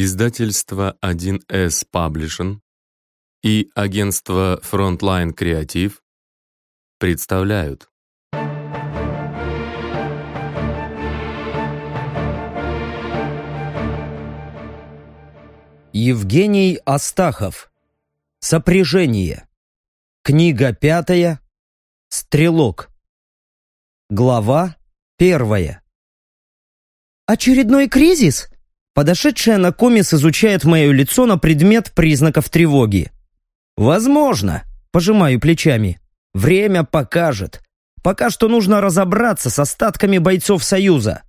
Издательство 1С Publishing и агентство Frontline Creative представляют. Евгений Астахов. Сопряжение. Книга пятая. Стрелок. Глава первая. Очередной кризис? Подошедшая на комис изучает мое лицо на предмет признаков тревоги. «Возможно», — пожимаю плечами. «Время покажет. Пока что нужно разобраться с остатками бойцов Союза.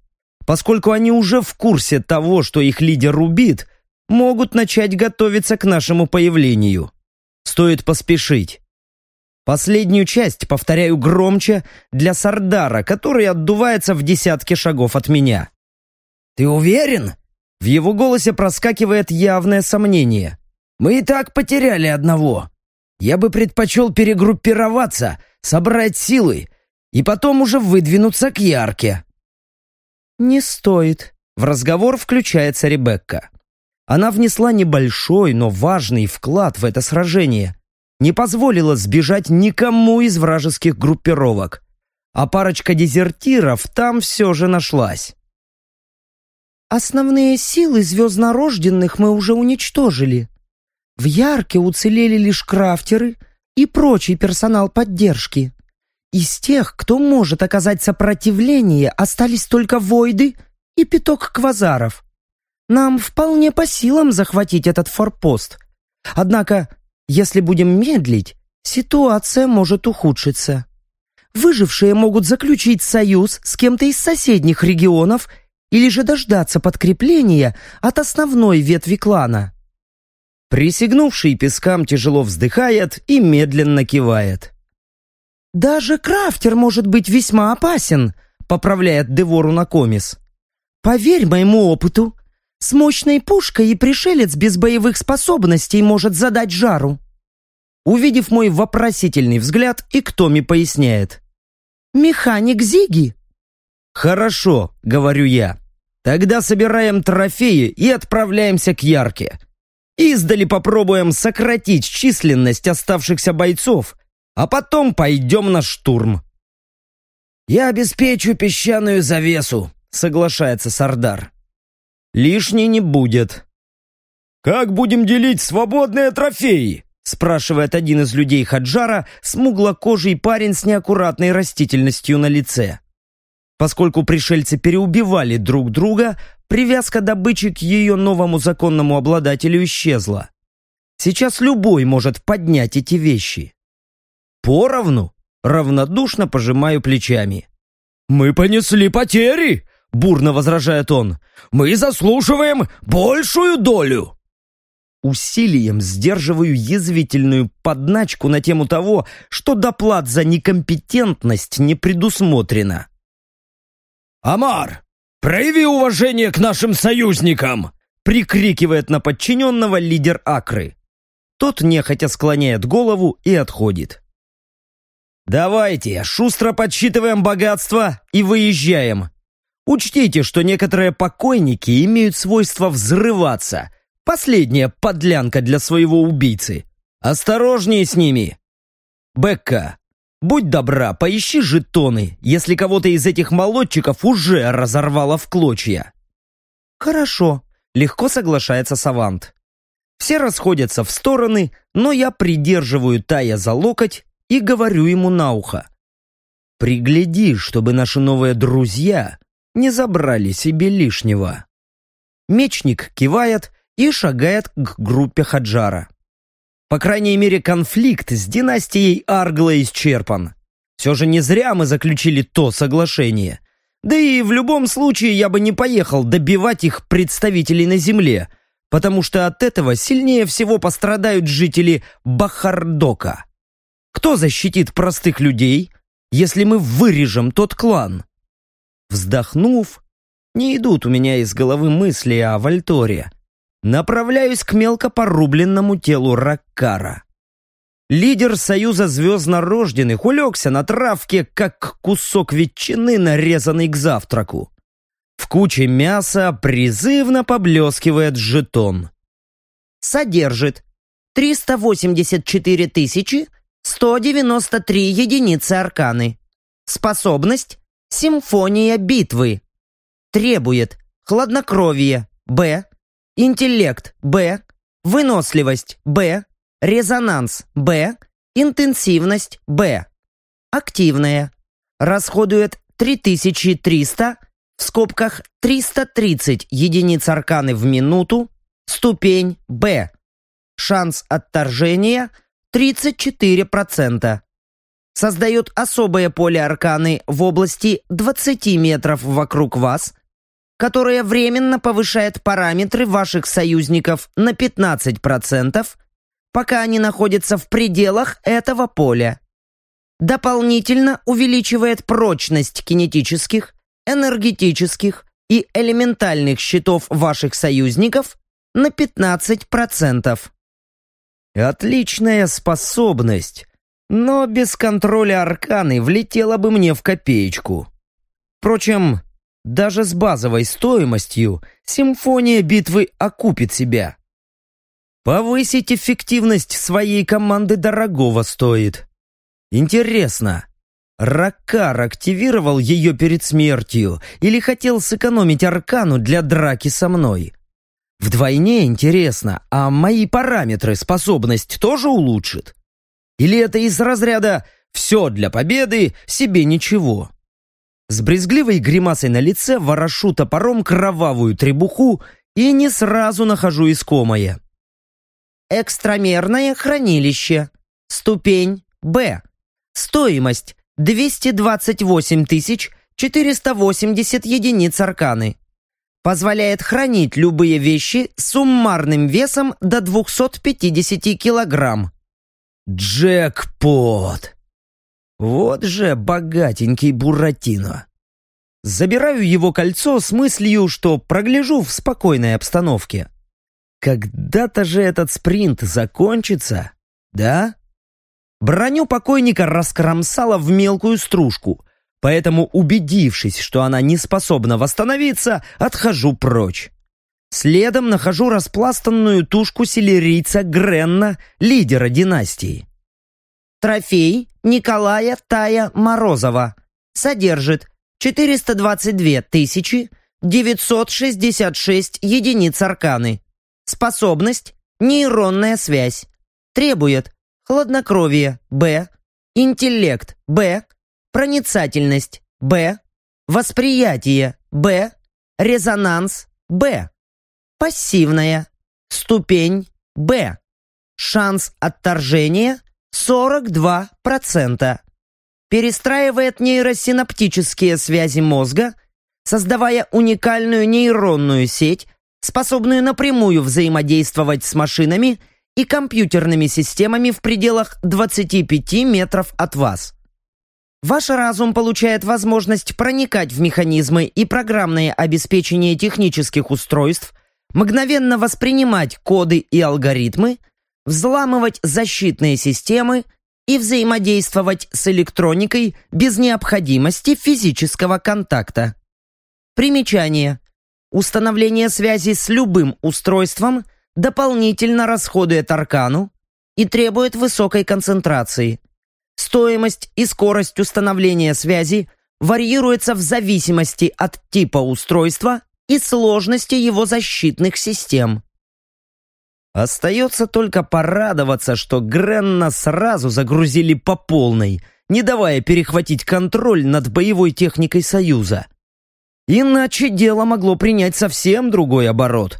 Поскольку они уже в курсе того, что их лидер убит, могут начать готовиться к нашему появлению. Стоит поспешить. Последнюю часть повторяю громче для Сардара, который отдувается в десятке шагов от меня. «Ты уверен?» В его голосе проскакивает явное сомнение. «Мы и так потеряли одного. Я бы предпочел перегруппироваться, собрать силы и потом уже выдвинуться к Ярке». «Не стоит», — в разговор включается Ребекка. Она внесла небольшой, но важный вклад в это сражение. Не позволила сбежать никому из вражеских группировок. А парочка дезертиров там все же нашлась. Основные силы звезднорожденных мы уже уничтожили. В Ярке уцелели лишь крафтеры и прочий персонал поддержки. Из тех, кто может оказать сопротивление, остались только Войды и пяток квазаров. Нам вполне по силам захватить этот форпост. Однако, если будем медлить, ситуация может ухудшиться. Выжившие могут заключить союз с кем-то из соседних регионов или же дождаться подкрепления от основной ветви клана. Присягнувший пескам тяжело вздыхает и медленно кивает. «Даже крафтер может быть весьма опасен», — поправляет Девору на комис. «Поверь моему опыту, с мощной пушкой и пришелец без боевых способностей может задать жару». Увидев мой вопросительный взгляд, Иктоми поясняет. «Механик Зиги «Хорошо», — говорю я. «Тогда собираем трофеи и отправляемся к Ярке. Издали попробуем сократить численность оставшихся бойцов, а потом пойдем на штурм». «Я обеспечу песчаную завесу», — соглашается Сардар. «Лишней не будет». «Как будем делить свободные трофеи?» спрашивает один из людей Хаджара, смуглокожий парень с неаккуратной растительностью на лице. Поскольку пришельцы переубивали друг друга, привязка добычи к ее новому законному обладателю исчезла. Сейчас любой может поднять эти вещи. Поровну, равнодушно пожимаю плечами. «Мы понесли потери!» — бурно возражает он. «Мы заслуживаем большую долю!» Усилием сдерживаю язвительную подначку на тему того, что доплат за некомпетентность не предусмотрено. «Амар, прояви уважение к нашим союзникам!» прикрикивает на подчиненного лидер Акры. Тот нехотя склоняет голову и отходит. «Давайте, шустро подсчитываем богатство и выезжаем. Учтите, что некоторые покойники имеют свойство взрываться. Последняя подлянка для своего убийцы. Осторожнее с ними. Бекка, Будь добра, поищи жетоны, если кого-то из этих молодчиков уже разорвало в клочья. Хорошо, легко соглашается Савант. Все расходятся в стороны, но я придерживаю Тая за локоть и говорю ему на ухо. Пригляди, чтобы наши новые друзья не забрали себе лишнего. Мечник кивает и шагает к группе Хаджара. По крайней мере, конфликт с династией Аргла исчерпан. Все же не зря мы заключили то соглашение. Да и в любом случае я бы не поехал добивать их представителей на земле, потому что от этого сильнее всего пострадают жители Бахардока. Кто защитит простых людей, если мы вырежем тот клан? Вздохнув, не идут у меня из головы мысли о Вальторе, направляюсь к мелко порубленному телу Раккара. Лидер Союза Звезднорожденных улегся на травке, как кусок ветчины, нарезанный к завтраку. В куче мяса призывно поблескивает жетон. Содержит 384 тысячи 193 единицы арканы. Способность «Симфония битвы». Требует хладнокровие Б, интеллект Б, выносливость Б, резонанс Б, интенсивность Б. Активная. Расходует 3300 в скобках 330 единиц арканы в минуту, ступень Б. Шанс отторжения 34%. Создает особое поле арканы в области 20 метров вокруг вас, которое временно повышает параметры ваших союзников на 15%, пока они находятся в пределах этого поля. Дополнительно увеличивает прочность кинетических, энергетических и элементальных щитов ваших союзников на 15%. Отличная способность, но без контроля арканы влетела бы мне в копеечку. Впрочем, даже с базовой стоимостью симфония битвы окупит себя. Повысить эффективность своей команды дорогого стоит. Интересно, Ракар активировал ее перед смертью или хотел сэкономить аркану для драки со мной? Вдвойне интересно, а мои параметры способность тоже улучшит? Или это из разряда «все для победы, себе ничего»? С брезгливой гримасой на лице ворошу топором кровавую требуху и не сразу нахожу искомое. Экстрамерное хранилище. Ступень Б. Стоимость 228 480 единиц арканы. Позволяет хранить любые вещи с суммарным весом до 250 килограмм. Джекпот! Вот же богатенький Буратино. Забираю его кольцо с мыслью, что прогляжу в спокойной обстановке. Когда-то же этот спринт закончится, да? Броню покойника раскромсала в мелкую стружку, поэтому, убедившись, что она не способна восстановиться, отхожу прочь. Следом нахожу распластанную тушку селерийца Гренна, лидера династии. Трофей Николая Тая Морозова. Содержит 422 тысячи 966 единиц арканы. Способность нейронная связь. Требует хладнокровие Б, интеллект Б, проницательность Б, восприятие Б, резонанс Б, пассивная, ступень Б, шанс отторжения 42%. Перестраивает нейросинаптические связи мозга, создавая уникальную нейронную сеть, способную напрямую взаимодействовать с машинами и компьютерными системами в пределах 25 метров от вас. Ваш разум получает возможность проникать в механизмы и программное обеспечение технических устройств, мгновенно воспринимать коды и алгоритмы, взламывать защитные системы и взаимодействовать с электроникой без необходимости физического контакта. Примечание. Установление связи с любым устройством – дополнительно расходует аркану и требует высокой концентрации. Стоимость и скорость установления связи варьируется в зависимости от типа устройства и сложности его защитных систем. Остается только порадоваться, что Гренна сразу загрузили по полной, не давая перехватить контроль над боевой техникой Союза. Иначе дело могло принять совсем другой оборот.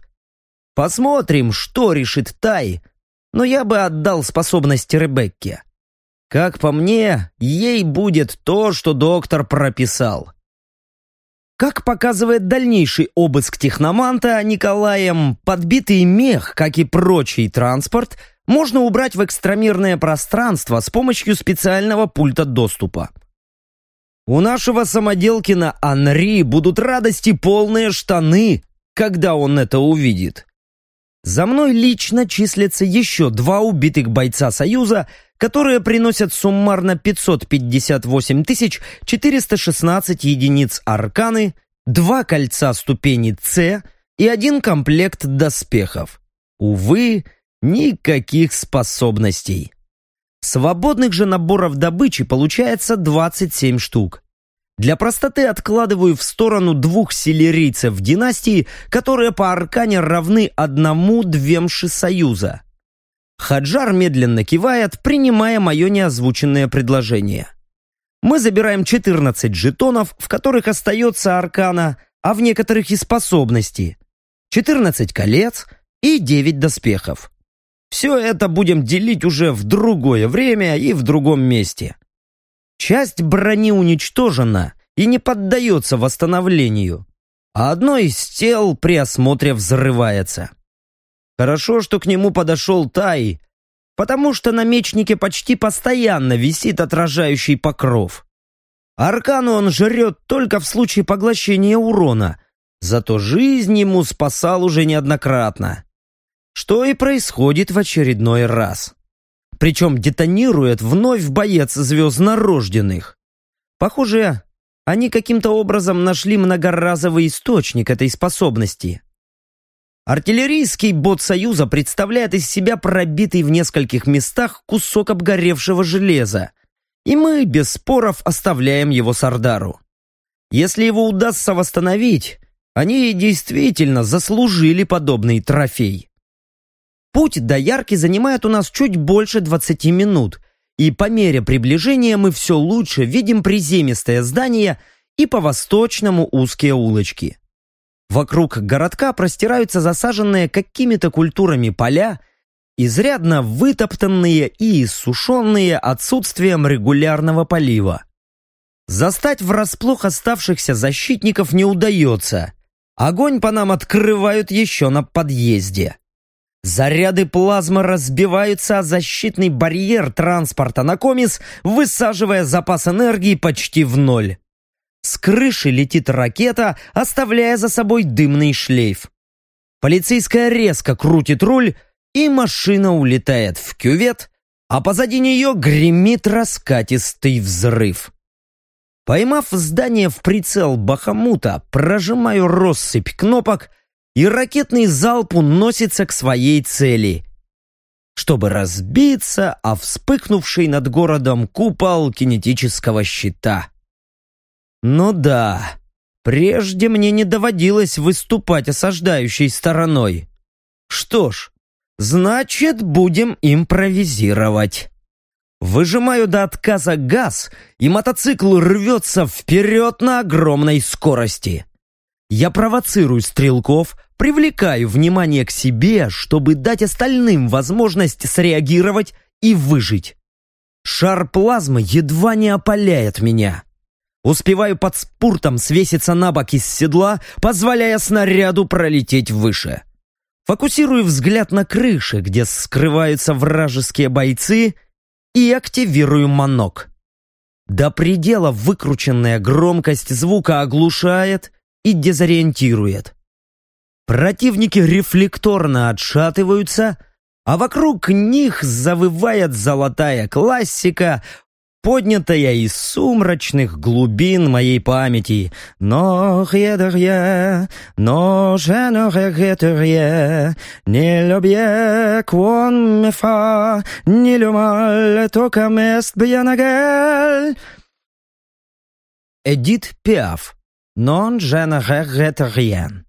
Посмотрим, что решит Тай, но я бы отдал способность Ребекке. Как по мне, ей будет то, что доктор прописал. Как показывает дальнейший обыск техноманта Николаем, подбитый мех, как и прочий транспорт, можно убрать в экстрамерное пространство с помощью специального пульта доступа. У нашего самоделкина Анри будут радости полные штаны, когда он это увидит. За мной лично числятся еще два убитых бойца Союза, которые приносят суммарно 558 416 единиц арканы два кольца ступени С и один комплект доспехов. Увы, никаких способностей. Свободных же наборов добычи получается 27 штук. Для простоты откладываю в сторону двух селерийцев династии, которые по аркане равны одному-двем союза. Хаджар медленно кивает, принимая мое неозвученное предложение. Мы забираем 14 жетонов, в которых остается аркана, а в некоторых и способности. 14 колец и 9 доспехов. Все это будем делить уже в другое время и в другом месте. Часть брони уничтожена и не поддается восстановлению, а одно из тел при осмотре взрывается. Хорошо, что к нему подошел Тай, потому что на мечнике почти постоянно висит отражающий покров. Аркану он жрет только в случае поглощения урона, зато жизнь ему спасал уже неоднократно. Что и происходит в очередной раз причем детонирует вновь боец звезднорожденных. Похоже, они каким-то образом нашли многоразовый источник этой способности. Артиллерийский бот Союза представляет из себя пробитый в нескольких местах кусок обгоревшего железа, и мы без споров оставляем его Сардару. Если его удастся восстановить, они действительно заслужили подобный трофей. Путь до Ярки занимает у нас чуть больше 20 минут, и по мере приближения мы все лучше видим приземистое здание и по-восточному узкие улочки. Вокруг городка простираются засаженные какими-то культурами поля, изрядно вытоптанные и иссушенные отсутствием регулярного полива. Застать врасплох оставшихся защитников не удается. Огонь по нам открывают еще на подъезде. Заряды плазмы разбиваются о защитный барьер транспорта на комис, высаживая запас энергии почти в ноль. С крыши летит ракета, оставляя за собой дымный шлейф. Полицейская резко крутит руль, и машина улетает в кювет, а позади нее гремит раскатистый взрыв. Поймав здание в прицел Бахамута, прожимаю россыпь кнопок и ракетный залп уносится к своей цели, чтобы разбиться о вспыхнувший над городом купол кинетического щита. Ну да, прежде мне не доводилось выступать осаждающей стороной. Что ж, значит, будем импровизировать. Выжимаю до отказа газ, и мотоцикл рвется вперед на огромной скорости. Я провоцирую стрелков, Привлекаю внимание к себе, чтобы дать остальным возможность среагировать и выжить. Шар плазмы едва не опаляет меня. Успеваю под спуртом свеситься на бок из седла, позволяя снаряду пролететь выше. Фокусирую взгляд на крыше, где скрываются вражеские бойцы, и активирую манок. До предела выкрученная громкость звука оглушает и дезориентирует. Противники рефлекторно отшатываются, а вокруг них завывает золотая классика, поднятая из сумрачных глубин моей памяти. Но хедерье, но женорегетерье, не любе квон мефа, не люмаль тока мест бьянагель. Эдит Пиаф, нон женорегетерьен.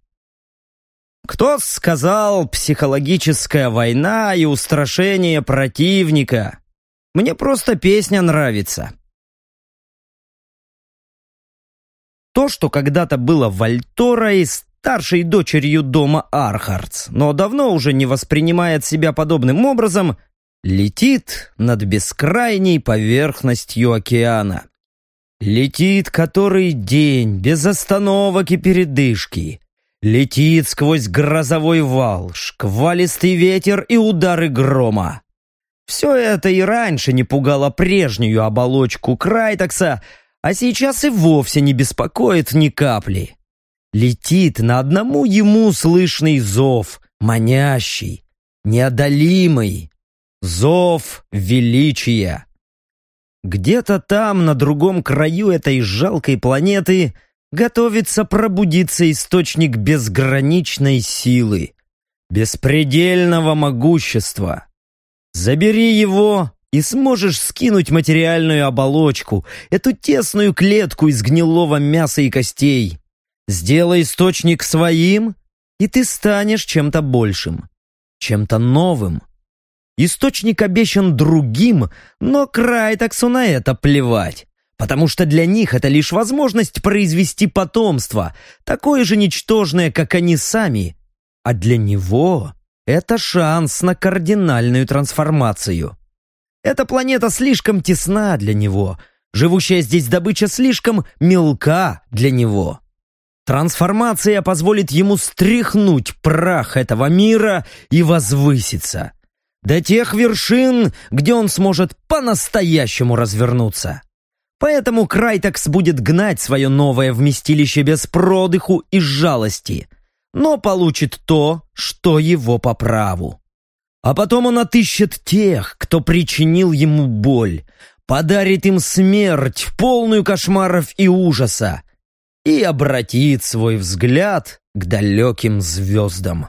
Кто сказал психологическая война и устрашение противника? Мне просто песня нравится. То, что когда-то было Вальторой, старшей дочерью дома Архардс, но давно уже не воспринимает себя подобным образом, летит над бескрайней поверхностью океана. Летит который день, без остановок и передышки. Летит сквозь грозовой вал, шквалистый ветер и удары грома. Все это и раньше не пугало прежнюю оболочку Крайтокса, а сейчас и вовсе не беспокоит ни капли. Летит на одному ему слышный зов, манящий, неодолимый. Зов величия. Где-то там, на другом краю этой жалкой планеты, готовится пробудиться источник безграничной силы, беспредельного могущества. Забери его, и сможешь скинуть материальную оболочку, эту тесную клетку из гнилого мяса и костей. Сделай источник своим, и ты станешь чем-то большим, чем-то новым. Источник обещан другим, но Крайтаксу на это плевать, потому что для них это лишь возможность произвести потомство, такое же ничтожное, как они сами, а для него это шанс на кардинальную трансформацию. Эта планета слишком тесна для него, живущая здесь добыча слишком мелка для него. Трансформация позволит ему стряхнуть прах этого мира и возвыситься. До тех вершин, где он сможет по-настоящему развернуться. Поэтому Крайтекс будет гнать свое новое вместилище без продыху и жалости, но получит то, что его по праву. А потом он отыщет тех, кто причинил ему боль, подарит им смерть, полную кошмаров и ужаса, и обратит свой взгляд к далеким звездам.